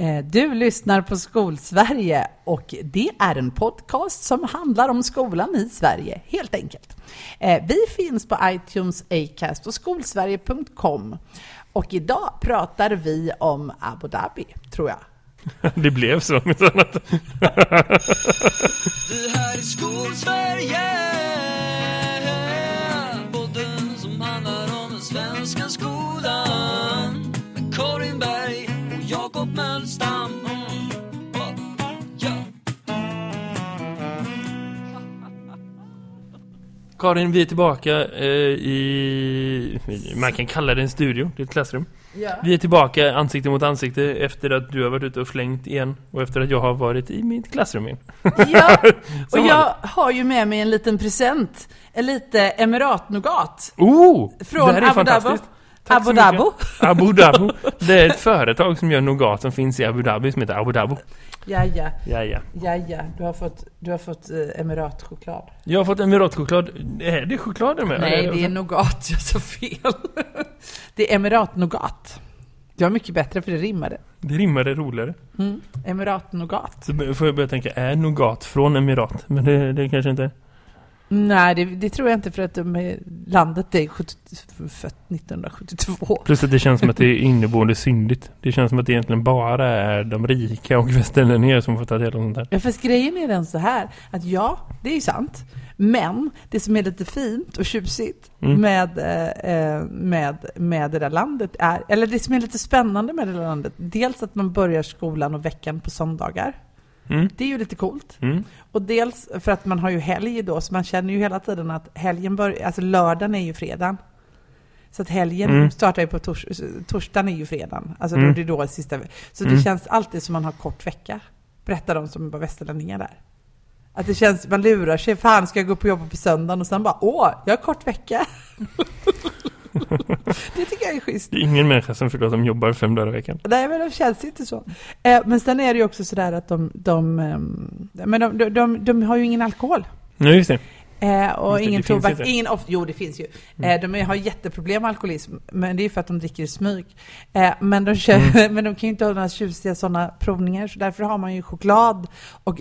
Eh, Du lyssnar på Skolsverige och det är en podcast som handlar om skolan i Sverige, helt enkelt. Eh, Vi finns på iTunes, Acast och skolsverige.com. Och idag pratar vi om Abu Dhabi, tror jag. Det blev så. med annat. Det här är Skolsverige Karin, vi är tillbaka eh, i... Man kan kalla det en studio, det är ett klassrum. Vi är tillbaka ansikte mot ansikte efter att du har varit ute och flängt igen. Och efter att jag har varit i mitt klassrum igen. Ja, och jag har ju med mig en liten present. En lite emiratnougat. Oh! Från det här är Abu fantastiskt. Tack Abu. Dhabi. Abu Dhabi. Det är ett företag som gör nougat som finns i Abu Dhabi som heter Abu Dhabi. Ja, ja, Ja, ja. ja, ja. Du har fått, du har fått eh, emiratchoklad. Jag har fått emiratchoklad. Är det choklad med? Nej, det är nougat. Jag sa fel. Det är emiratnougat. Det var mycket bättre för det rimmade. Det rimmade roligare. Mm. Emiratnougat. Så får jag börja tänka, är nougat från Emirat? Men det, det kanske inte är. Nej, det, det tror jag inte för att de landet är 70, fött 1972. Plus att det känns som att det är inneboende syndigt. Det känns som att det egentligen bara är de rika och västerlänningar som får ta del av sånt här. Ja, fast grejen är den så här, att ja, det är ju sant. Men det som är lite fint och tjusigt Mm. med, eh, eh, med, med det där landet är, eller det som är lite spännande med det där landet, dels att man börjar skolan och veckan på söndagar. Mm. Det är ju lite coolt. Mm. Och dels för att man har ju helg då, så man känner ju hela tiden att helgen börjar, alltså lördagen är ju fredagen. Så att helgen Mm. startar ju på tors, torsdagen är ju fredagen. Alltså Mm. då det är då sista, så det Mm. känns alltid som man har kort vecka. Berättar de som var västerlänningar där. Att det känns, man lurar sig, fan ska jag gå på jobbet på söndagen och sen bara, åh, jag har kort vecka. det tycker jag är schysst. Det är ingen människa som förstår att de jobbar fem dagar i veckan. Nej, men de känns inte så. Eh, men sen är det ju också sådär att de, de, ehm, men de, de, de, de har ju ingen alkohol. Nej, just det. Eh, och det, ingen det tobak. Ingen, jo, det finns ju. Mm. Eh, de har jätteproblem med alkoholism, men det är för att de dricker i smyg. Eh, men, de kör, Mm. men de kan ju inte ha några tjusiga sådana provningar, så därför har man ju choklad och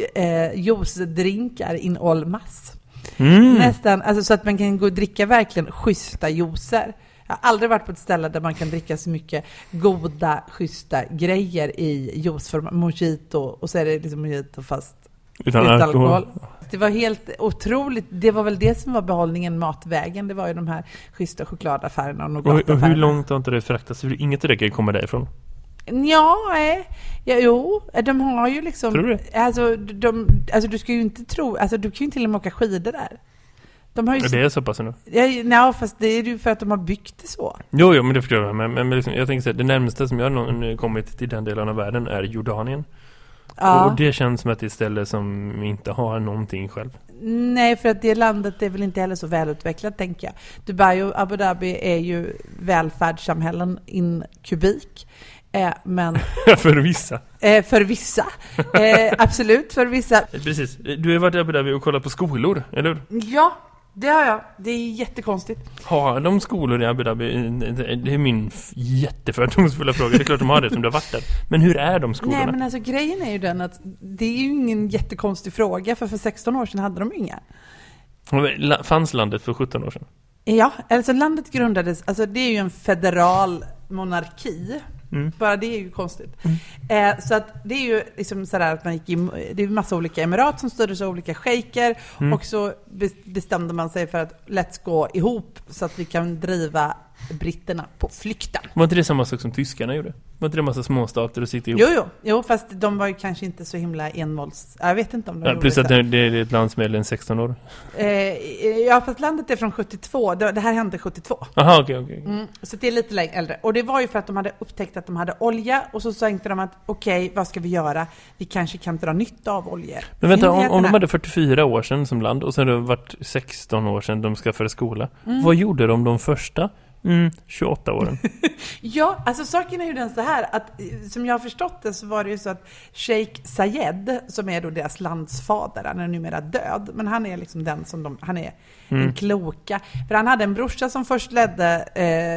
juicedrinkar in all mass. Mm. Nästan, alltså så att man kan gå och dricka verkligen schyssta juicer. Jag har aldrig varit på ett ställe där man kan dricka så mycket goda, schyssta grejer i juiceform. Mojito, och så är det liksom mojito fast Utan, utan alkohol. alkohol. Det var helt otroligt. Det var väl det som var behållningen matvägen. Det var ju de här schyssta chokladaffärerna och Och, och hur långt har inte det fraktats? Inget av det kan komma därifrån. Ja, nej. Ja, jo, de har ju liksom... Tror du det? Alltså, de, alltså du ska ju inte tro... Alltså du kan ju till och med åka skidor där. De har ju... Det är så pass ändå. Ja, nej, fast det är ju för att de har byggt det så. Jo, jo, men det förstår jag. Men, men liksom, jag tänker så här, det närmaste som jag någon kommit till den delen av världen är Jordanien. Ja. Och det känns som att det är ett ställe som inte har någonting själv. Nej, för att det landet är väl inte heller så välutvecklat, tänker jag. Dubai och Abu Dhabi är ju välfärdssamhällen in kubik. Eh, men för vissa. eh, för vissa, eh, absolut för vissa. Precis. Du har varit i Abu Dhabi och kollat på skolor, eller hur? Ja, det har jag. Det är jättekonstigt. Har de skolor i Abu Dhabi? Det är min jättefördomsfulla fråga. Det är klart de har det som du har varit där. Men hur är de skolorna? Nej, men alltså grejen är ju den att det är ju ingen jättekonstig fråga, för för 16 år sedan hade de inga. Fanns landet för 17 år sedan? Ja, alltså landet grundades, alltså det är ju en federal monarki. Mm. Bara det är ju konstigt. Eh, så att det är ju liksom sådär att man gick i, det är ju massa olika emirat som styrdes av olika shejker Mm. och så be- bestämde man sig för att let's gå ihop så att vi kan driva britterna på flykten. Var inte det samma sak som tyskarna gjorde? Var inte det en massa småstater och sitta ihop? Jo, jo, jo, fast de var ju kanske inte så himla envålds... Jag vet inte om de Ja, plus att det, det är ett land som är äldre än 16 år. Eh, ja, fast landet är från 72. Det, det här hände 72. Jaha, okej, okej. Mm, så det är lite längre äldre. Och det var ju för att de hade upptäckt att de hade olja och så tänkte de att okej, vad ska vi göra? Vi kanske kan dra nytta av oljor. Men vänta, om, om de hade 44 år sedan som land och sen har det varit 16 år sedan de skaffade skola. Mm. Vad gjorde de de första Mm, 28 åren. Ja, alltså saken är ju den så här att eh, som jag har förstått det så var det ju så att Sheikh Zayed, som är då deras landsfader, han är numera död, men han är liksom den som de, han är Mm. den kloka. För han hade en brorsa som först ledde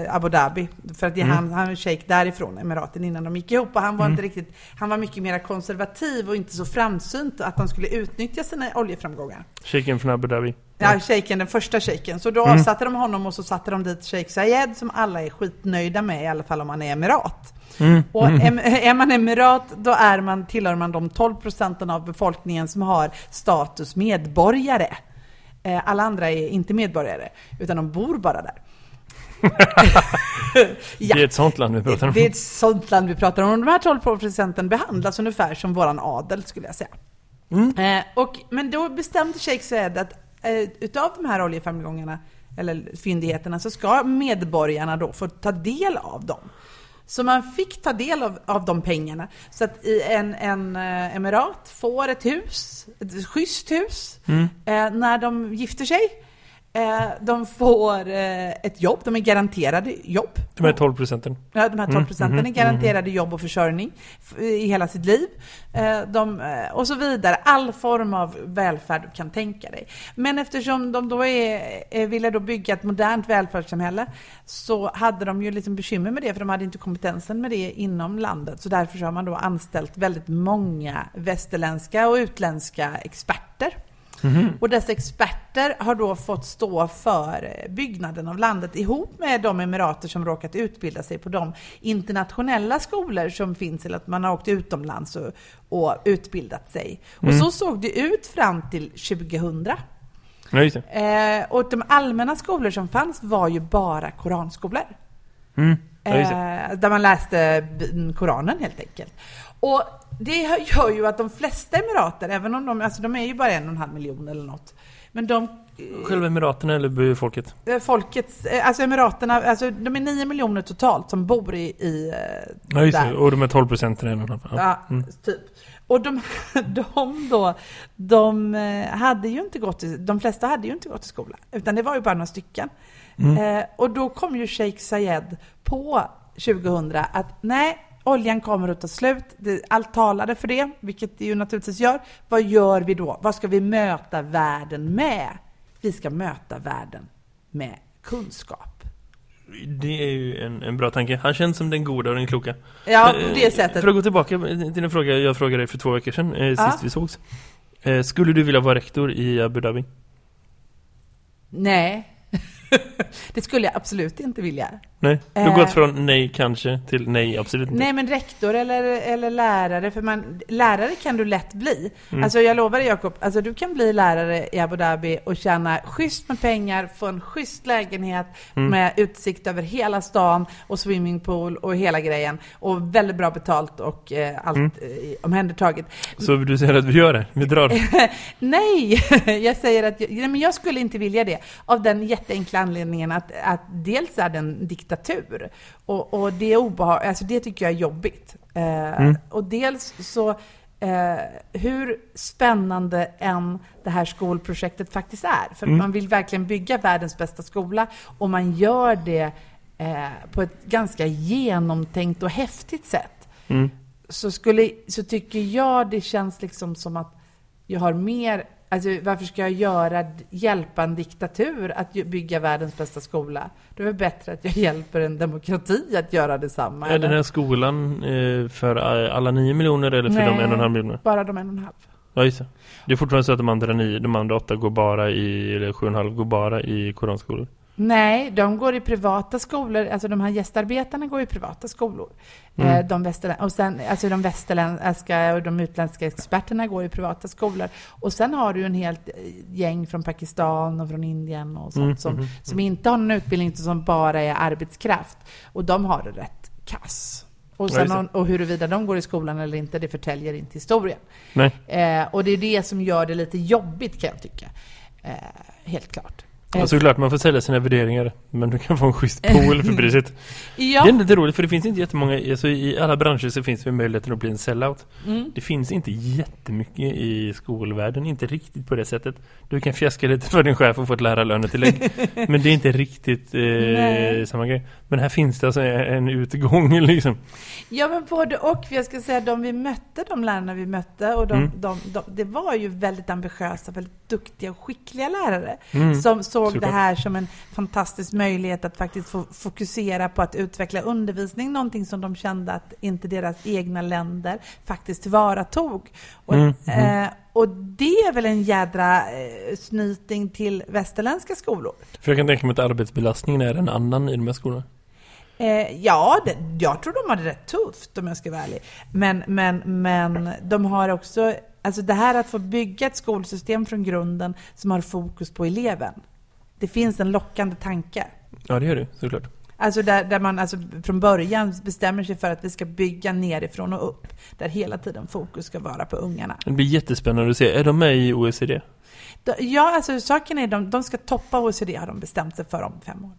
eh, Abu Dhabi, för att det, Mm. han, han var shejk därifrån, Emiraten, innan de gick ihop. Och han var Mm. inte riktigt, han var mycket mer konservativ och inte så framsynt att de skulle utnyttja sina oljeframgångar. Shejken från Abu Dhabi. Ja, shejken, den första shejken. Så då Mm. avsatte de honom och så satte de dit Sheikh Zayed som alla är skitnöjda med, i alla fall om man är emirat. Mm. Och em, är man emirat, då är man, tillhör man de 12 procenten av befolkningen som har status medborgare. Eh, Alla andra är inte medborgare, utan de bor bara där. Det är ett sånt land vi pratar om. Det är ett sånt land vi pratar om. De här 12 procenten behandlas ungefär som våran adel, skulle jag säga. Mm. Eh, och, men då bestämde Sheikh Zayed att utav de här oljeframgångarna, eller fyndigheterna, så ska medborgarna då få ta del av dem. Så man fick ta del av, av de pengarna. Så att i en, en eh, emirat får ett hus, ett schysst hus, Mm. eh, när de gifter sig. Eh, de får eh, ett jobb, de är garanterade jobb. De här 12 procenten. Ja, de här 12 procenten Mm, är garanterade jobb och försörjning i hela sitt liv. Eh, De, och så vidare. All form av välfärd du kan tänka dig. Men eftersom de då är, ville då bygga ett modernt välfärdssamhälle så hade de ju liksom bekymmer med det för de hade inte kompetensen med det inom landet. Så därför så har man då anställt väldigt många västerländska och utländska experter. Och dessa experter har då fått stå för eh, byggnaden av landet ihop med de emirater som råkat utbilda sig på de internationella skolor som finns, eller att man har åkt utomlands och, och utbildat sig. Och så såg det ut fram till 2000. Ja, just det. Eh, och de allmänna skolor som fanns var ju bara koranskolor. Mm. Ja. Eh, där man läste Koranen helt enkelt. Och det gör ju att de flesta emirater, även om de, alltså de är ju bara en och en halv miljon eller något, men de Själva Emiraterna eller folket? eh, folkets, eh, alltså emiraterna, alltså de är nio miljoner totalt som bor i, i eh, Ja, just där. Och de här 12 procenten är en och en halv. Ja. Ja, typ. Och de, de då, de eh, hade ju inte gått i, de flesta hade ju inte gått i skola, utan det var ju bara några stycken. Eh, och då kom ju Sheikh Zayed på 2000 att nej, oljan kommer att ta slut, allt talade för det, vilket det ju naturligtvis gör. Vad gör vi då? Vad ska vi möta världen med? Vi ska möta världen med kunskap. Det är ju en, en bra tanke. Han känns som den goda och den kloka. Ja, Eh, på det sättet. För att gå tillbaka till en fråga jag frågade dig för två veckor sedan, eh, Ja. sist vi sågs. Eh, skulle du vilja vara rektor i Abu Dhabi? Nej, det skulle jag absolut inte vilja. Nej? Du har Eh. gått från nej kanske till nej absolut inte. Nej men rektor eller, eller lärare, för man, lärare kan du lätt bli. Mm. Alltså jag lovar dig Jakob, alltså du kan bli lärare i Abu Dhabi och tjäna schysst med pengar, få en schysst lägenhet Mm. med utsikt över hela stan och swimmingpool och hela grejen. Och väldigt bra betalt och eh, allt Mm. eh, omhändertaget. Så du säger att vi gör det? Vi drar? Nej, jag säger att jag, nej, men jag skulle inte vilja det. Av den jätteenkla anledningen att, att dels är det en diktatur och, och det är obehag, alltså det tycker jag är jobbigt. Eh, Mm. Och dels så, eh, hur spännande än det här skolprojektet faktiskt är. För Mm. man vill verkligen bygga världens bästa skola och man gör det eh, på ett ganska genomtänkt och häftigt sätt Mm. så, skulle, så tycker jag det känns liksom som att jag har mer... Alltså varför ska jag göra, hjälpa en diktatur att bygga världens bästa skola? Det är väl bättre att jag hjälper en demokrati att göra detsamma? Är den här skolan eh, för alla nio miljoner eller för Nej. de en och en halv miljoner? Bara de en och en halv. Ja, just det. Det är fortfarande så att de andra nio, de andra åtta går bara i, eller sju och en halv går bara i koranskolor. Nej, de går i privata skolor, alltså de här gästarbetarna går i privata skolor. Mm. Eh, De västerlän- och sen, alltså de västerländska och de utländska experterna går i privata skolor. Och sen har du en helt eh, gäng från Pakistan och från Indien och sånt Mm, som, mhm, som inte har någon utbildning, utan som bara är arbetskraft. Och de har det rätt kass. Och, sen, om- och huruvida de går i skolan eller inte, det förtäljer inte historien. Eh, och det är det som gör det lite jobbigt kan jag tycka. Eh, helt klart. Ja, såklart, man får sälja sina värderingar. Men du kan få en schysst pool för priset. Ja. Det är lite roligt för det finns inte jättemånga, alltså i alla branscher så finns det möjligheten att bli en sellout. Mm. Det finns inte jättemycket i skolvärlden, inte riktigt på det sättet. Du kan fjäska lite för din chef och få ett lärarlönetillägg. men det är inte riktigt eh, samma grej. Men här finns det alltså en utgång liksom. Ja, men både och. Jag ska säga de vi mötte, de lärarna vi mötte, och de, Mm. de, de, det var ju väldigt ambitiösa, väldigt duktiga och skickliga lärare Mm. som såg det här som en fantastisk möjlighet att faktiskt få fokusera på att utveckla undervisning, någonting som de kände att inte deras egna länder faktiskt tillvaratog. Och, Mm, mm. Eh, och det är väl en jädra eh, snyting till västerländska skolor. För jag kan tänka mig att arbetsbelastningen är en annan i de här skolorna. Eh, ja, det, jag tror de har det rätt tufft om jag ska vara ärlig. Men, men, men de har också, alltså det här att få bygga ett skolsystem från grunden som har fokus på eleven. Det finns en lockande tanke. Ja, det gör det, såklart. Alltså där, där man alltså från början bestämmer sig för att vi ska bygga nerifrån och upp. Där hela tiden fokus ska vara på ungarna. Det blir jättespännande att se. Är de med i OECD? Ja, alltså saken är de, de ska toppa OECD har de bestämt sig för om fem år.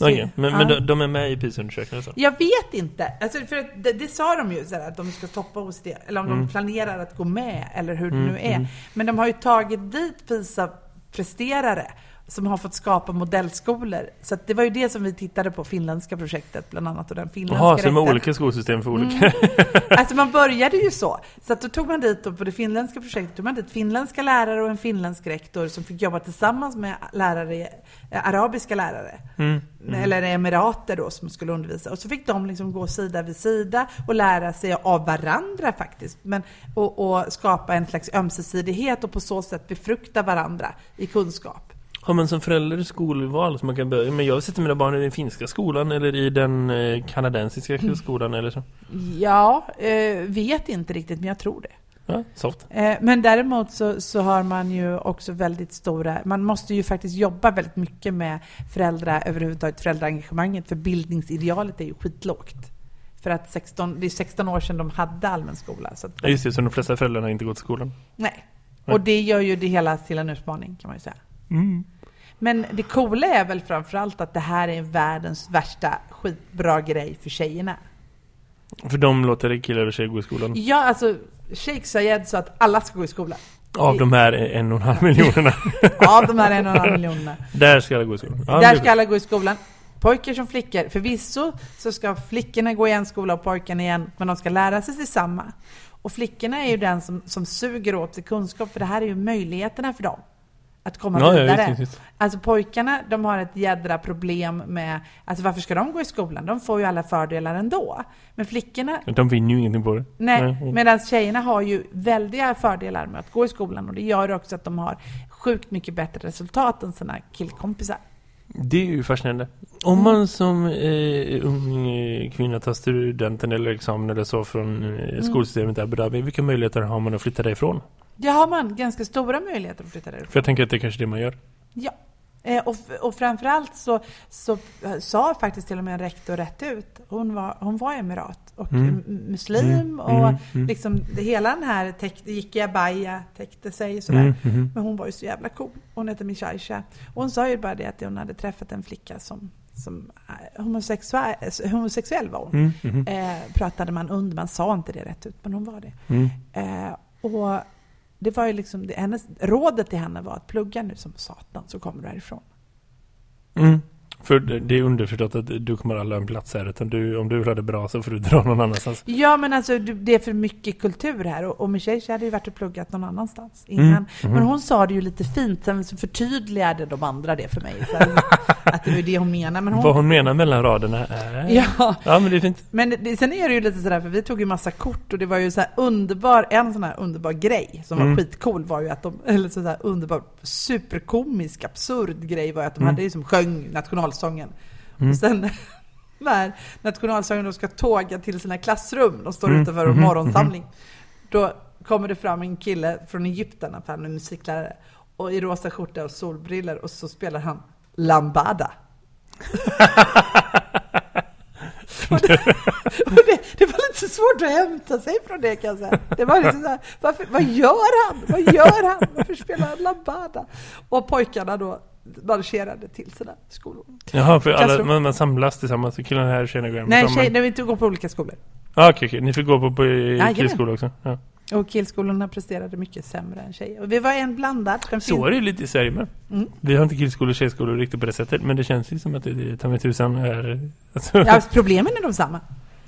Okej, men, men Ja. de, de är med i PISA-undersökningen? Jag vet inte. Alltså för det, det sa de ju, så här, att de ska toppa OECD, eller om Mm. de planerar att gå med, eller hur Mm, det nu är. mm. Men de har ju tagit dit PISA-presterare som har fått skapa modellskolor. Så det var ju det som vi tittade på, finländska projektet bland annat, och den finländska Jaha, så rätten. olika skolsystem för olika... Alltså man började ju så. Så att då tog man dit, på det finländska projektet, tog man dit finländska lärare och en finländsk rektor som fick jobba tillsammans med lärare, eh, arabiska lärare. Mm. Eller emirater då som skulle undervisa. Och så fick de liksom gå sida vid sida och lära sig av varandra faktiskt. Men, och, och skapa en slags ömsesidighet och på så sätt befrukta varandra i kunskap. Har man som förälder skolval som man kan börja Men jag sätter mina barn i den finska skolan eller i den eh, kanadensiska Mm. skolan eller så. Ja, eh, vet inte riktigt men jag tror det. Ja, soft. Eh, Men däremot så, så har man ju också väldigt stora, man måste ju faktiskt jobba väldigt mycket med föräldrar, överhuvudtaget föräldraengagemanget, för bildningsidealet är ju skitlågt. För att 16, det är 16 år sedan de hade allmän skola. Så att, Ja, just det, så de flesta föräldrarna har inte gått i skolan. nej. Och det gör ju det hela till en utmaning kan man ju säga. Mm. Men det coola är väl framförallt att det här är världens värsta skitbra grej för tjejerna. För de låter killar och tjejer gå i skolan. Ja, alltså Sheikh Sayed sa att alla ska gå i skolan. Av de här en och en halv miljonerna. Av de här en och en halv miljonerna. Där ska alla gå i skolan. Ja, Där ska alla gå i skolan. Pojkar som flickor. Förvisso så ska flickorna gå i en skola och pojkarna i en, men de ska lära sig samma. Och flickorna är ju den som, som suger åt sig kunskap, för det här är ju möjligheterna för dem. Att komma Ja, ja, vidare. visst, visst. Alltså pojkarna, de har ett jädra problem med, alltså varför ska de gå i skolan? De får ju alla fördelar ändå. Men flickorna, De vinner ju ingenting på det. nej, Nej. medan tjejerna har ju väldiga fördelar med att gå i skolan och det gör också att de har sjukt mycket bättre resultat än sina killkompisar. Det är ju fascinerande. Om man som eh, ung eh, kvinna tar studenten eller examen eller så från eh, skolsystemet i Abu Dhabi, vilka möjligheter har man att flytta därifrån? Det har man ganska stora möjligheter att flytta därifrån. För jag tänker att det är kanske det man gör. Ja. Eh, och, och framförallt så, så eh, sa faktiskt till och med en rektor rätt ut, hon var, hon var emirat och Mm. muslim Mm, och mm, mm. liksom det, hela den här täckte, gick i abaya, täckte sig sådär. Mm, mhm. Men hon var ju så jävla cool. Hon hette Mishaisha. Och hon sa ju bara det att hon hade träffat en flicka som, som eh, homosexuell, homosexuell var hon. Mm. Eh, pratade man under, man sa inte det rätt ut, men hon var det. Mm. Eh, och det var ju liksom, det, hennes, rådet till henne var att plugga nu som satan så kommer du härifrån. Mm. För det är underförstått att du kommer aldrig ha en plats här utan du, om du vill ha det bra så får du dra någon annanstans. Ja men alltså det är för mycket kultur här och, och Michelle hade ju varit och pluggat någon annanstans innan. Mm, mhm. Men hon sa det ju lite fint, sen förtydligade de andra det för mig. Så att det var det hon menade. Men Vad hon, hon menar mellan raderna är... ja, ja men det är fint. men det, sen är det ju lite sådär, för vi tog ju massa kort och det var ju så här underbar, en sån här underbar grej som var Mm. skitcool var ju att de, eller så här underbar, superkomisk, absurd grej var ju att de Mm. hade ju som sjöng nationalsången. Mm. Och sen när nationalsången då ska tåga till sina klassrum, de står Mm, utanför en mhm, morgonsamling, då kommer det fram en kille från Egypten, för han är musiklärare, och i rosa skjorta och solbriller och så spelar han Lambada. och det, och det, det var lite svårt att hämta sig från det kan jag säga. Det var liksom så här, varför, vad gör han? Vad gör han? Varför spelar han Lambada? Och pojkarna då, marcherade till sina skolor. Jaha, för alla, man, man samlas tillsammans. Killarna här och tjejerna går hem Nej, på sommaren. tjej, när vi inte går på olika skolor. Ah, okej, okej. Ni fick gå på, på i Jajamän. killskola också. Ja. Och killskolorna presterade mycket sämre än tjejer. Och vi var en blandad. Den Så är det lite i Sverige med. Mm. Vi har inte killskolor och tjejskolor riktigt på det sättet. Men det känns ju som att det, det ta mig tusan är... Alltså, Ja, problemen är de samma.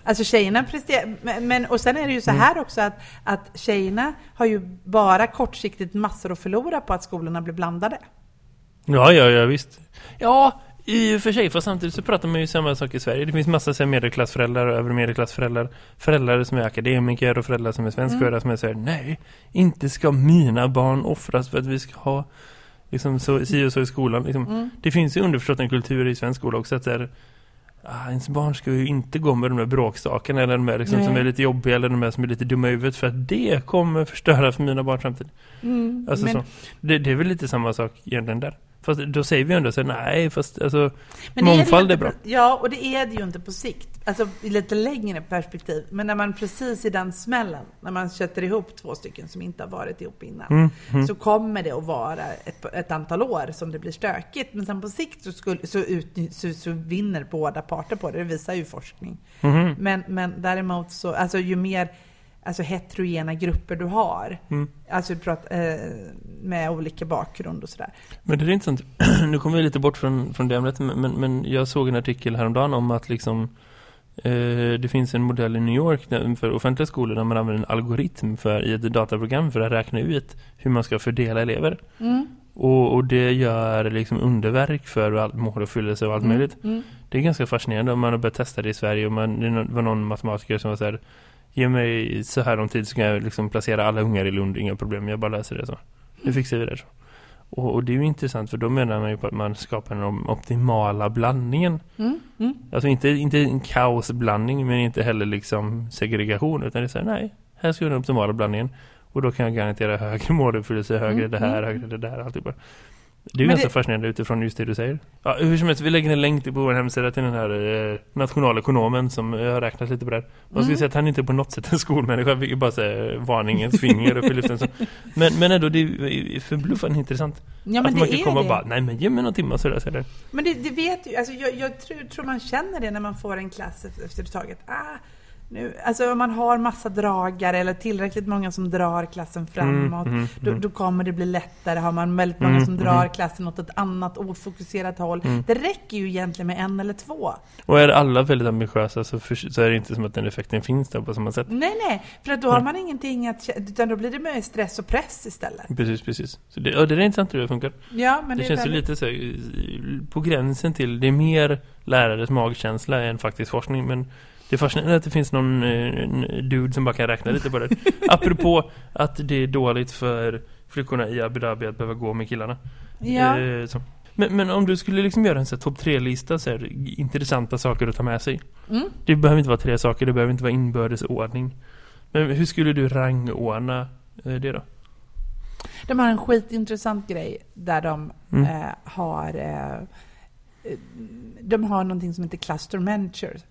Alltså tjejerna presterar, men, och sen är det ju så Mm. här också att, att tjejerna har ju bara kortsiktigt massor att förlora på att skolorna blir blandade. Ja, ja, ja, visst. Ja, i och för sig, för samtidigt så pratar man ju samma sak i Sverige. Det finns massa så medelklassföräldrar och övre medelklassföräldrar. Föräldrar som är akademiker och föräldrar som är svenskfödda Mm. som är så här, nej, inte ska mina barn offras för att vi ska ha liksom så, si och så i skolan. Liksom. Mm. Det finns ju underförstått en kultur i svensk skola också att det är, ah, ens barn ska ju inte gå med de där bråkstakarna eller de där liksom, som är lite jobbiga eller de där som är lite dumma i huvudet för att det kommer förstöra för mina barns framtid. Mm. Alltså men. Det, det är väl lite samma sak egentligen där. Fast då säger vi ändå så nej, fast alltså, men mångfald är ju bra. Ja, och det är det ju inte på sikt. Alltså i lite längre perspektiv. Men när man precis i den smällen, när man sätter ihop två stycken som inte har varit ihop innan. Mm, mm. så kommer det att vara ett, ett antal år som det blir stökigt. Men sen på sikt så, skulle, så, ut, så, så vinner båda parter på det. Det visar ju forskning. Mhm. Men, men däremot så, alltså ju mer alltså heterogena grupper du har, Mm. alltså du pratar, eh, med olika bakgrund och sådär. Men det är intressant. nu kommer vi lite bort från, från det ämnet, men, men jag såg en artikel häromdagen om att liksom eh, det finns en modell i New York för offentliga skolor där man använder en algoritm för, i ett dataprogram för att räkna ut hur man ska fördela elever. Mm. Och, och det gör liksom underverk för allt måluppfyllelse och allt möjligt. Mm. Det är ganska fascinerande om man har börjat testa det i Sverige och man, det var någon matematiker som var så här Ge mig så här om tid så kan jag liksom placera alla ungar i Lund, inga problem, jag bara läser det så. Nu fixar vi det så. Och, och det är ju intressant för då menar man ju på att man skapar den optimala blandningen. Mm. Mm. Alltså inte, inte en kaosblandning men inte heller liksom segregation utan det är så här, nej, här ska vi ha den optimala blandningen. Och då kan jag garantera högre måluppfyllelse, högre Mm, det här, mm. högre det där, alltihopa. Det är ju ganska det- fascinerande utifrån just det du säger. Ja, hur som helst, vi lägger en länk på vår hemsida till den här eh, nationalekonomen som jag har räknat lite på det här. Man skulle Mm. säga att han inte är på något sätt en skolmänniska, vi bara säga varningens finger upp i luften. Så. Men, men ändå, det är förbluffande intressant. Ja, men att det man kan komma det. och bara, nej men ge mig någon timme så där, så där. Men det, det vet ju, alltså jag, jag tror, tror man känner det när man får en klass efter, efter ett tag. Att, ah, nu, alltså om man har massa dragare eller tillräckligt många som drar klassen framåt, mm, då, mm. då kommer det bli lättare. Har man väldigt många Mm, som drar mm. klassen åt ett annat ofokuserat håll. Mm. Det räcker ju egentligen med en eller två. Och är alla väldigt ambitiösa så, för, så är det inte som att den effekten finns där på samma sätt. Nej, nej, för att då har man ingenting att utan då blir det mer stress och press istället. Precis, precis. Så det, ja, det är intressant hur det funkar. Ja, men det, det, känns ju väldigt- lite så på gränsen till, det är mer lärares magkänsla än faktisk forskning, men det är fascinerande att det finns någon eh, dude som bara kan räkna lite på det. Apropå att det är dåligt för flickorna i Abu Dhabi att behöva gå med killarna. Ja. Eh. Men, men om du skulle liksom göra en topp tre-lista så här, intressanta saker att ta med sig. Mm. Det behöver inte vara tre saker, det behöver inte vara inbördesordning. Men hur skulle du rangordna eh, det då? De har en skitintressant grej där de Mm. eh, har eh, eh, de har någonting som heter cluster managers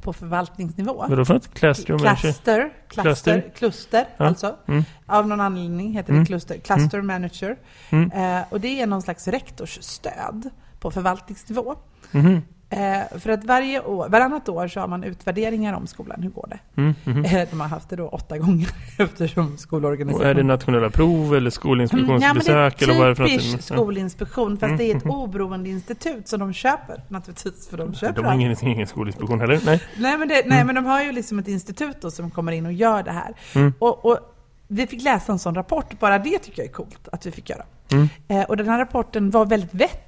på förvaltningsnivå. Vadå för något? Cluster, cluster, Cluster. kluster Ja. alltså. Mm. Av någon anledning heter Mm. det kluster, cluster manager. Mm. Eh, och det är någon slags rektorsstöd på förvaltningsnivå. Eh, för att varje år, varannat år så har man utvärderingar om skolan. Hur går det? Mm. Eh, de har haft det då åtta gånger eftersom Och skolorganisationen är det nationella prov eller skolinspektionsbesök Mm, ja, eller vad är det för typisk något? skolinspektion, fast Mm, det är ett mhm. oberoende institut som de köper naturligtvis, för de köper De har ingen, ingen skolinspektion heller, nej. Nej, men, det, nej men de har ju liksom ett institut då som kommer in och gör det här. Mm. Och, och vi fick läsa en sån rapport, bara det tycker jag är coolt att vi fick göra. Mm. Eh, och den här rapporten var väldigt vettig.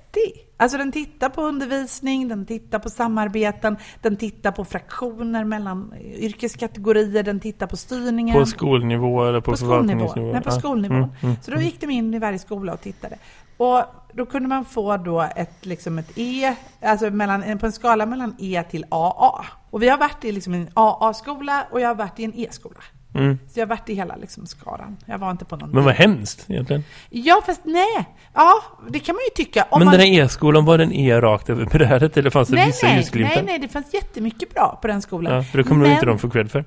Alltså den tittar på undervisning, den tittar på samarbeten, den tittar på fraktioner mellan yrkeskategorier, den tittar på styrningen. På skolnivå eller på, På skolnivå. förvaltningsnivå? Nej, på skolnivå. Mm, mm. Så då gick de in i varje skola och tittade. Och då kunde man få då ett, liksom ett E, alltså mellan, på en skala mellan E till AA. Och vi har varit i liksom en AA-skola och jag har varit i en E-skola. Mm. Så jag har varit i hela liksom skaran. Jag var inte på någon... Men vad hemskt egentligen. Ja, fast nej. Ja, det kan man ju tycka. Om Men man... den här E-skolan, var den E rakt över brädet eller fanns det nej, vissa nej, ljusglimtar? nej, nej, det fanns jättemycket bra på den skolan. Ja, för det kommer Men- inte de få cred för.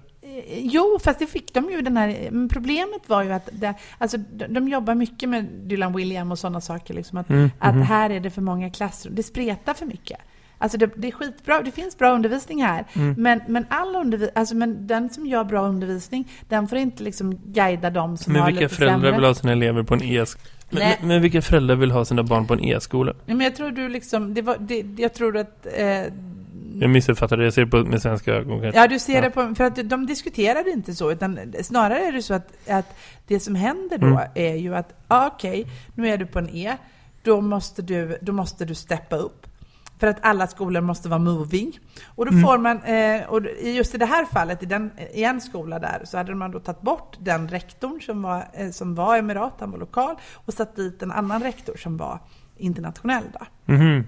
jo, fast det fick de ju den här... Men problemet var ju att det, alltså, de, de jobbar mycket med Dylan William och sådana saker. Liksom, att, Mm, att mhm. här är det för många klassrum. Det spretar för mycket. Alltså det, det är skitbra, det finns bra undervisning här. Mm. Men, men, all undervi- alltså, men den som gör bra undervisning, den får inte liksom guida dem som Men har vilka lite föräldrar sämre. vill ha sina elever på en e-skola? Men, men, vilka föräldrar vill ha sina barn på en e-skola? Nej, men jag tror du liksom, det var, det, jag tror att... Eh, Jag missuppfattade det, jag ser det på med svenska ögon kanske. Ja, du ser Ja. det på, för att de diskuterar det inte så, utan snarare är det så att, att det som händer då Mm. är ju att, ah, okej, nu är du på en E, då måste du, då måste du steppa upp. För att alla skolor måste vara moving. Och då Mm. får man, eh, och just i det här fallet, i, den, i en skola där, så hade man då tagit bort den rektorn som var, eh, som var emirat, han var lokal, och satt dit en annan rektor som var internationell. Då. Mhm.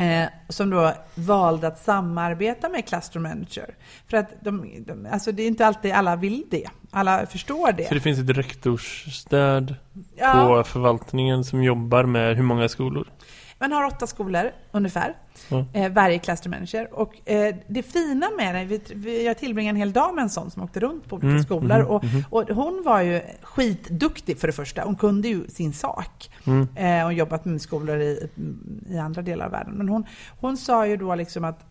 Eh, som då valde att samarbeta med Cluster Manager. För att de, de, alltså det är inte alltid alla vill det. Alla förstår det. Så det finns ett rektorsstöd ja, på förvaltningen som jobbar med hur många skolor? Man har åtta skolor ungefär, Ja. eh, varje Cluster Manager. Och eh, det fina med det, vi, vi, jag tillbringade en hel dag med en sån som åkte runt på olika Mm, skolor. mhm, och, mhm. och hon var ju skitduktig för det första. Hon kunde ju sin sak. Mm. Eh, och jobbat med skolor i, i andra delar av världen. Men hon, hon sa ju då liksom att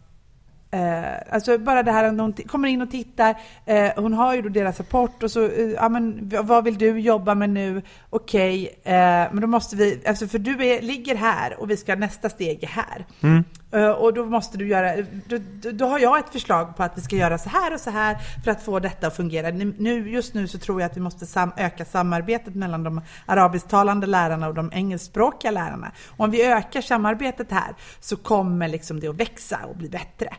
Eh, alltså bara det här att hon kommer in och tittar, eh, hon har ju då deras rapport och så, eh, ja men vad vill du jobba med nu? Okej, eh, men då måste vi, alltså för du är, ligger här och vi ska, nästa steg är här. Mm. Eh, och då måste du göra, då, då, har jag ett förslag på att vi ska göra så här och så här för att få detta att fungera. Nu- just nu så tror jag att vi måste sam, öka samarbetet mellan de arabisktalande lärarna och de engelskspråkiga lärarna. Och om vi ökar samarbetet här så kommer liksom det att växa och bli bättre.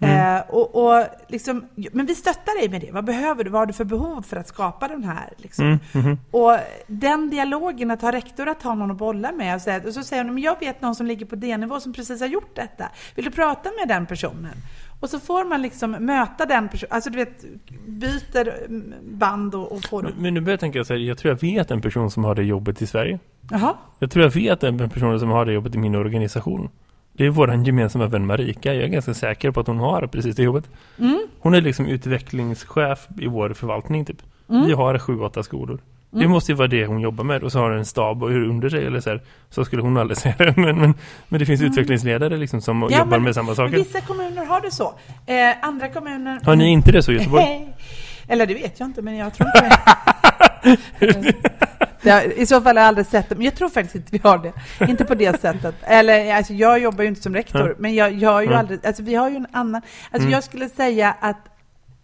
Mm. Eh, och, och liksom, men vi stöttar dig med det. Vad behöver du? Vad har du för behov för att skapa den här? Liksom? Mm. Mhm. Och den dialogen, att ha rektor att ha någon att bolla med och, så säger hon, men jag vet någon som ligger på D-nivå som precis har gjort detta. Vill du prata med den personen? Och så får man liksom möta den personen, alltså du vet, byter mm, band och, och får. Men, men nu börjar jag tänka så här, jag tror jag vet en person som har det jobbet i Sverige. Jaha, Jag tror jag vet en person som har det jobbet i min organisation. Det är vår gemensamma vän Marika. Jag är ganska säker på att hon har precis det jobbet. mm, Hon är liksom utvecklingschef i vår förvaltning typ. mm, Vi har sju, åtta skolor. Det Mm. måste ju vara det hon jobbar med. Och så har hon en stab och hur under sig eller så här. Så skulle hon aldrig säga det. Men, men, men det finns Mm. utvecklingsledare liksom som Ja, jobbar men- med samma saker. vissa kommuner har det så. Eh, andra kommuner... Har ni inte det så i Göteborg? Eller det vet jag inte, men jag tror inte det. det I så fall har jag aldrig sett det, men jag tror faktiskt inte vi har det. Inte på det sättet. Eller, alltså, jag jobbar ju inte som rektor, Ja. men jag, jag har ju Ja. aldrig... Alltså, vi har ju en annan... Alltså, Mm. jag skulle säga att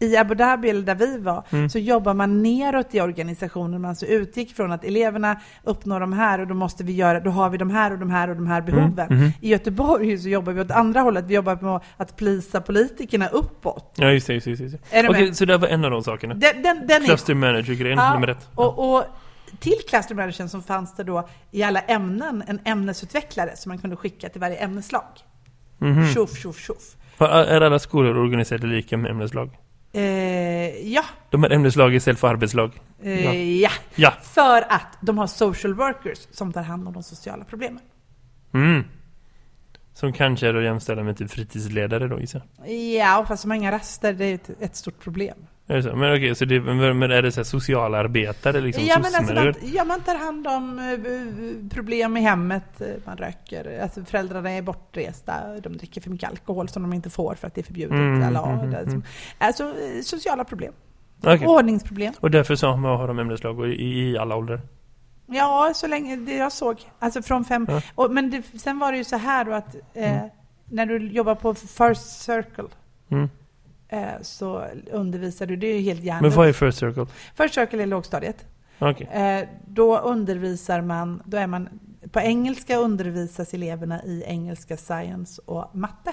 i Abu Dhabi, eller där vi var, Mm. så jobbar man neråt i organisationen. Man alltså utgick från att eleverna uppnår de här och då måste vi göra, då har vi de här och de här och de här behoven. Mm. Mhm. I Göteborg så jobbar vi åt andra hållet. Vi jobbar med att plisa politikerna uppåt. Ja, just det, just det. Just det. Okej, så det var en av de sakerna. Den, den, den Cluster manager-grejen, Ja, nummer ett. Och, och till Cluster Managern så fanns det då i alla ämnen en ämnesutvecklare som man kunde skicka till varje ämneslag. Mhm. Tjoff, tjoff, tjoff. Är alla skolor organiserade lika med ämneslag? Eh, ja, De är ämneslag istället för arbetslag. eh, ja. Ja. För att de har social workers som tar hand om de sociala problemen. Mm. Som kanske är att jämställa med typ fritidsledare då gissar. Ja, fast de har inga raster, det är ett, ett stort problem. Är det så? Men okej, så det, men är det så här socialarbetare liksom? ja, men alltså, de, ja, man tar hand om eh, problem i hemmet, eh, man röker, alltså föräldrarna är bortresta, de dricker för mycket alkohol som de inte får för att det är förbjudet. Mm, ja, mm, som- mm. Alltså eh, sociala problem. Okej. Ordningsproblem. Och därför så har de ämneslag i, i alla åldrar. Ja, så länge det jag såg. Alltså från fem. Ja. Och, men det, sen var det ju så här då att eh, Mm. när du jobbar på First Circle Mm. Eh, så undervisar du, det är ju helt Men hjärndött. vad är first circle? First Circle är lågstadiet. Okej. Eh, då undervisar man, då är man, på engelska undervisas eleverna i engelska, science och matte.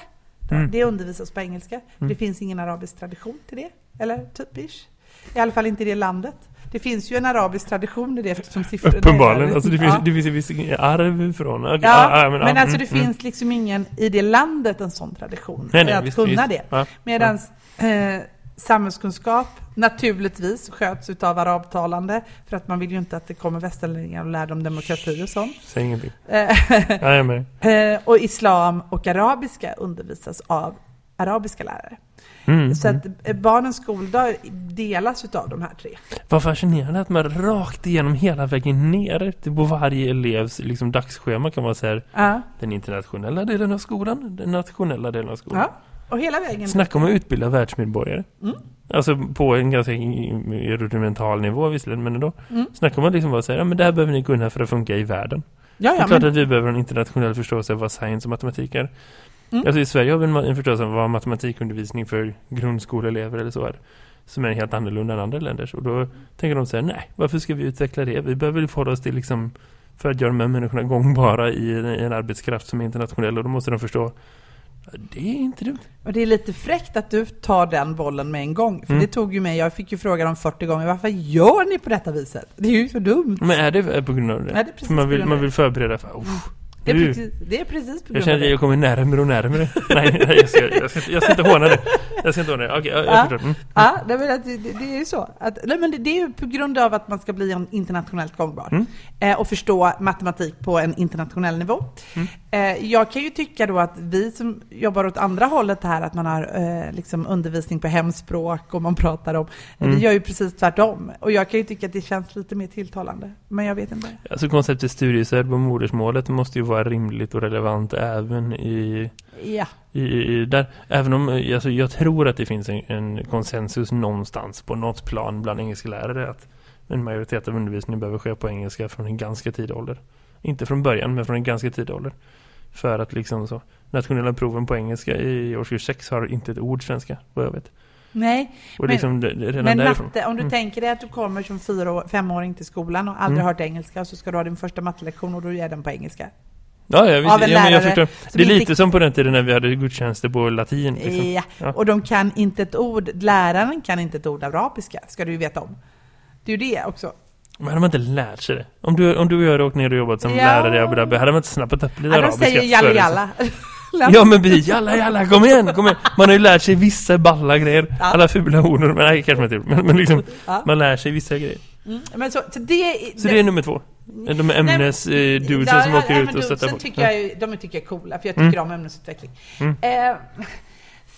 Mm. Det undervisas på engelska. Mm. Det finns ingen arabisk tradition till det. Eller typisch. I alla fall inte i det landet. Det finns ju en arabisk tradition i det eftersom siffrorna är Uppenbarligen. Alltså det finns, Ja. det finns en viss arv från... Okay. Ja, men alltså mm, det finns liksom ingen i det landet en sån tradition. Nej, nej, att visst, kunna visst. det. Medan eh, samhällskunskap naturligtvis sköts utav arabtalande för att man vill ju inte att det kommer västerlänningar och lär dem demokrati och sånt. Säg ingenting. Eh, Ja, jag är med. eh, och islam och arabiska undervisas av arabiska lärare. Mm. Så att eh, barnens skoldag delas utav de här tre. Vad fascinerande att man rakt igenom hela vägen ner till på varje elevs liksom, dagsschema kan man säga Ja. den internationella delen av skolan, den nationella delen av skolan. ja. Och hela vägen. Snacka om att utbilda världsmedborgare. Mm. Alltså på en ganska rudimental nivå visserligen, men ändå. Mm. Snacka om att liksom bara säga, ja men det här behöver ni kunna för att funka i världen. Ja, det är ja, klart men, att vi behöver en internationell förståelse av vad science och matematik är. Mm. Alltså i Sverige har vi en, förståelse av vad matematikundervisning för grundskoleelever eller så är. Som är helt annorlunda än andra länders. Och då tänker de säga, nej, varför ska vi utveckla det? Vi behöver ju förhålla oss till liksom för att göra de här människorna gångbara i en, i en arbetskraft som är internationell. Och då måste de förstå, "Ja, det är inte dumt. och det är lite fräckt att du tar den bollen med en gång. För Mm. det tog ju mig, jag fick ju frågan om 40 gånger, varför gör ni på detta viset? Det är ju så dumt. Men är det på grund av det? Nej, det är precis För man vill, man vill förbereda för, "Uff, Det är nu." precis, det är precis på Jag känner att jag kommer närmare och närmare. nej, nej jag, ska, jag, ska, jag ska inte håna det. Jag ska inte håna det. Okej, jag, jag Ja. förstår. Mm. Ja, det, det är ju så. Att, nej, men det, det är ju på grund av att man ska bli en internationellt gångbar. Mm. Eh, och förstå matematik på en internationell nivå. Mm. Eh, jag kan ju tycka då att vi som jobbar åt andra hållet här, att man har eh, liksom undervisning på hemspråk och man pratar om, Mm. vi gör ju precis tvärtom. Och jag kan ju tycka att det känns lite mer tilltalande. Men jag vet inte. Alltså konceptet studiestöd på modersmålet måste ju vara rimligt och relevant även i, Ja. i, i där. Även om eh, alltså, jag tror att det finns en, en konsensus någonstans på något plan bland engelsklärare att en majoritet av undervisningen behöver ske på engelska från en ganska tidig ålder. Inte från början, men från en ganska tidig ålder. För att liksom så. Nationella proven på engelska i årskurs 6 har inte ett ord svenska, vad jag vet. Nej, Och Men- liksom men matte, om du Mm. tänker dig att du kommer som fyra år, femåring till skolan och aldrig Mm. hört engelska och så ska du ha din första mattelektion och då är den på engelska. Ja, ja, visst, av en ja jag lärare förstår. Det är inte- lite som på den tiden när vi hade gudstjänster på latin. Liksom. Ja, Ja. och de kan inte ett ord, läraren kan inte ett ord arabiska, ska du ju veta om. Det är ju det också. Men hade man inte lärt sig det? Om du, om du och jag hade åkt ner och jobbat som Ja. lärare i Abu Dhabi, hade man inte snappat upp lite Ja, de arabiska? säger jalla jalla. Ja men vi, jalla jalla, kom igen, kom igen. Man har ju lärt sig vissa balla grejer. Ja. Alla fula ord, men nej kanske man inte. Men, men liksom, Ja. man lär sig vissa grejer. Mm. Men så, så det, Så det är nummer två. De ämnes-dudesen som åker ut och Sen folk. tycker jag de tycker jag är coola, för jag tycker om ämnesutveckling. Mm. Eh,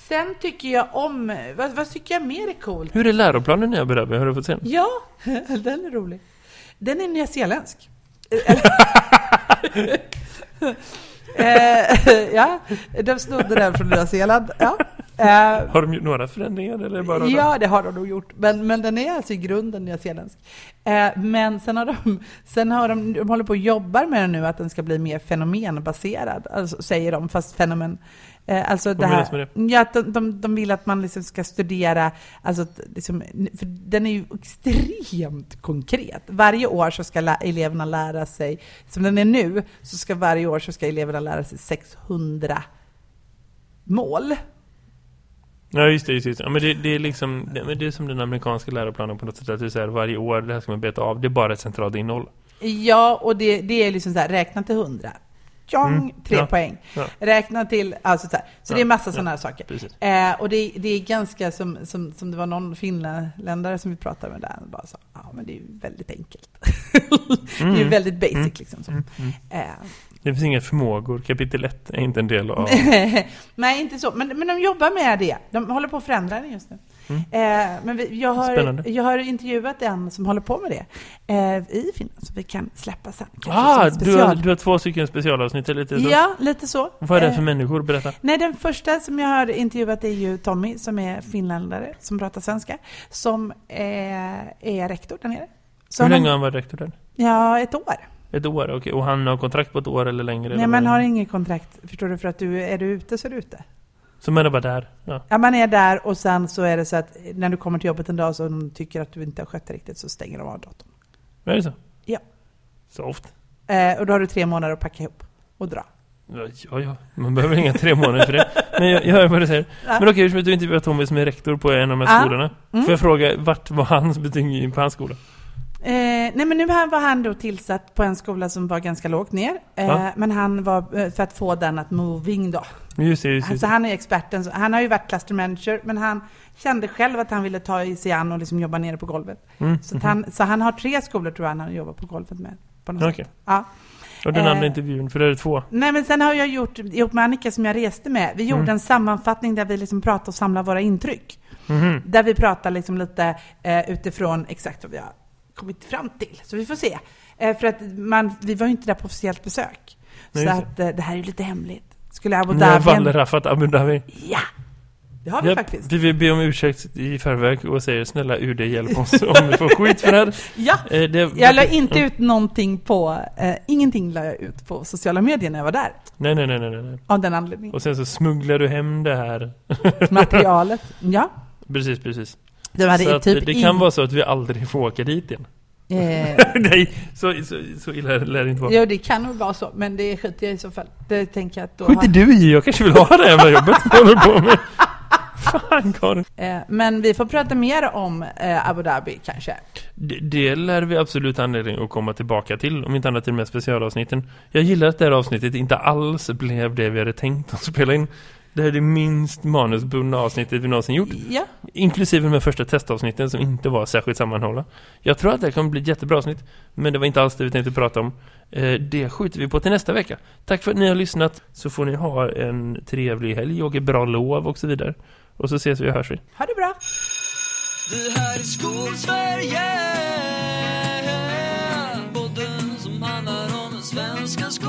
sen tycker jag om, vad, vad tycker jag mer är coolt? Hur är läroplanen i Abu Dhabi? Har du fått se den? Ja, den är rolig. Den är nyzeeländsk. eh, ja, de snodde den från Nya Zeeland. Ja. Eh, Har de gjort några förändringar eller bara Ja, det har de nog gjort. Men, men den är alltså i grunden nyzeeländsk. Eh, men sen har de, sen har de, de håller på och jobbar med den nu, att den ska bli mer fenomenbaserad, alltså, säger de, fast fenomen. Eh, alltså det här, med Ja, de, de, de vill att man liksom ska studera, alltså, liksom, för den är ju extremt konkret. Varje år så ska eleverna lära sig, som den är nu, så ska varje år så ska eleverna lära sig 600 mål. Ja just det, just det. Ja, men det, det är liksom det, men det är som den amerikanska läroplanen på något sätt att du säger varje år, det här ska man beta av, det är bara ett centralt innehåll. Ja, och det, det är liksom så här, räkna till 100. Tjong, Mm, tre ja, poäng. ja. Räkna till, alltså så här. Så Ja, det är massa sådana här saker. Eh, och det, det är ganska som, som, som det var någon finländare som vi pratade med där, och bara sa, ja men det är ju väldigt enkelt. det är ju Mm. väldigt basic Mm. liksom. Så. Mm, mm. Eh, Det finns inga förmågor, kapitel 1 är inte en del av... Nej, inte så. Men, men de jobbar med det. De håller på att förändra det just nu. Mm. Eh, men vi, jag, har, Spännande. jag har intervjuat en som håller på med det eh, i Finland, så vi kan släppa sen. Ah, du har, du har två stycken specialavsnitt lite så. Ja, lite så. Vad är det Eh, för människor? Berätta. Nej, den första som jag har intervjuat är ju Tommy som är finländare, som pratar svenska, som eh, är rektor där nere. Så Hur länge har han varit rektor där? Ja, ett år. Ett år, okej. Och han har kontrakt på ett år eller längre? Nej, vad? har inget kontrakt, förstår du, för att du, är du ute så är du ute. Så man är bara där? Ja. Ja, man är där och sen så är det så att när du kommer till jobbet en dag så de tycker att du inte har skött det riktigt så stänger de av datorn. Är det så? Ja. Soft. Eh, och då har du tre månader att packa ihop och dra. Ja, ja. Man behöver inga tre månader för det. Men jag, jag hör vad du säger. Ja. Men okej, okay, du intervjuar Tommy som är rektor på en av de här Ja. skolorna. Mm. Får jag fråga, vart var hans betyg på hans skola? Eh, nej men nu var han då tillsatt på en skola som var ganska lågt ner. Eh. Men han var, eh, för att få den att moving då. Just det, just det. Alltså han är experten, så- han har ju varit cluster manager, men han kände själv att han ville ta i sig an och liksom jobba nere på golvet. Mm. Så, att han, så han har tre skolor tror jag han har jobbat på golvet med. På något sätt. Ja. Och den andra Eh. intervjun, för det är två. Nej, men sen har jag gjort, ihop med Annika som jag reste med, vi gjorde Mm. en sammanfattning där vi liksom pratade och samlade våra intryck. Mhm. Där vi pratar liksom lite eh, utifrån exakt vad vi har kommit fram till. Så vi får se. Eh, för att man, vi var ju inte där på officiellt besök. Nej, så att eh, det här är ju lite hemligt. Skulle Abu Ni har Dhabi... wallraffat Abu Dhabi. Ja! Det har vi Ja, faktiskt. Vi vill be om ursäkt i förväg och säger snälla UD hjälp oss om vi får skit för det här. Ja! Eh, det, Jag la inte ut någonting på, eh, ingenting la jag ut på sociala medier när jag var där. Nej, nej, nej, nej, nej. Av den anledningen. Och sen så smugglar du hem det här. Materialet. Ja. Precis, precis. De hade så typ det kan in- vara så att vi aldrig får åka dit igen. Eh, nej, så, så, så illa lär det inte vara. jo, det kan nog vara så, men det skiter jag i så fall. Det tänker jag att då Skiter du i? Jag kanske vill ha det här jävla jobbet. Du på med? Fan, Karin. Eh, men vi får prata mer om eh, Abu Dhabi kanske. Det, det lär vi absolut anledning att komma tillbaka till, om inte annat till de här specialavsnitten. Jag gillar att det här avsnittet inte alls blev det vi hade tänkt att spela in. Det här är det minst manusbundna avsnittet vi någonsin gjort. Ja, Inklusive de här första testavsnitten som inte var särskilt sammanhållna. Jag tror att det kommer bli ett jättebra avsnitt. Men det var inte alls det vi tänkte prata om. Eh, Det skjuter vi på till nästa vecka. Tack för att ni har lyssnat. Så får ni ha en trevlig helg och ett bra lov och så vidare. Och så ses vi och hörs vi. ha det bra. Det här är Skolsverige Podden som handlar om den svenska skolan